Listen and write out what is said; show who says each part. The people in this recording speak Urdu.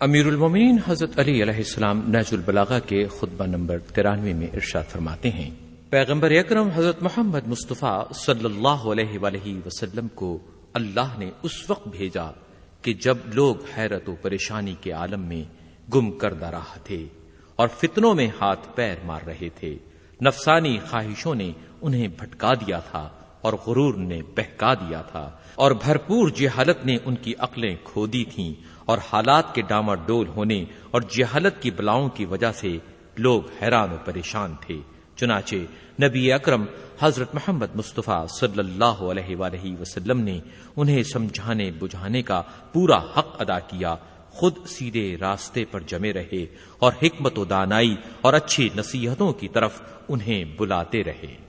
Speaker 1: امیر المومنین حضرت علی علیہ السلام ناج البلاغا کے خطبہ نمبر ترانوے میں ارشاد فرماتے ہیں۔ پیغمبر اکرم حضرت محمد مصطفیٰ صلی اللہ علیہ وآلہ وسلم کو اللہ نے اس وقت بھیجا کہ جب لوگ حیرت و پریشانی کے عالم میں گم کردہ رہا تھے اور فتنوں میں ہاتھ پیر مار رہے تھے، نفسانی خواہشوں نے انہیں بھٹکا دیا تھا۔ اور غرور نے بہکا دیا تھا اور بھرپور جہالت نے ان کی عقلیں کھو دی تھیں اور حالات کے ڈاما ڈول ہونے اور جہالت کی بلاؤں کی وجہ سے لوگ حیران و پریشان تھے۔ چنانچہ نبی اکرم حضرت محمد مصطفیٰ صلی اللہ علیہ وآلہ وسلم نے انہیں سمجھانے بجھانے کا پورا حق ادا کیا۔ خود سیدھے راستے پر جمے رہے اور حکمت و دانائی اور اچھی نصیحتوں کی طرف انہیں بلاتے رہے۔